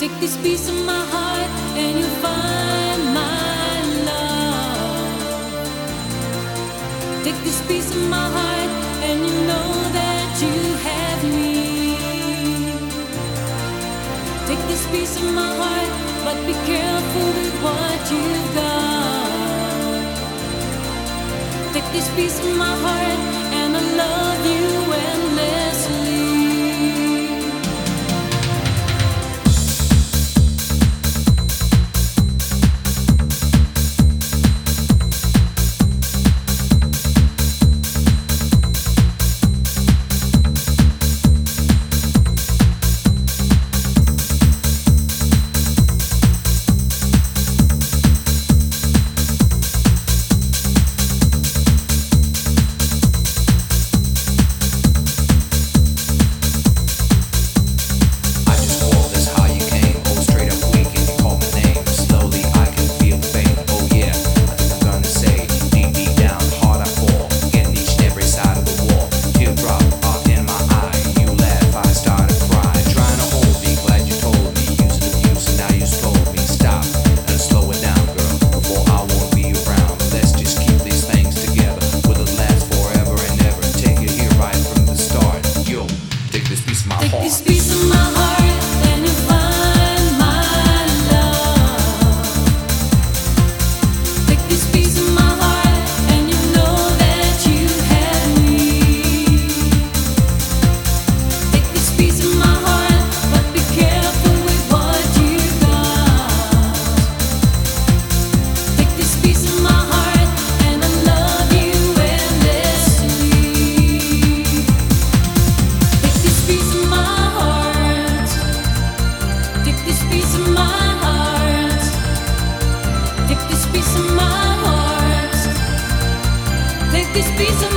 Take this piece of my heart and you'll find my love. Take this piece of my heart and you know that you have me. Take this piece of my heart, but be careful with what you've got. Take this piece of my heart. peace of mind. be so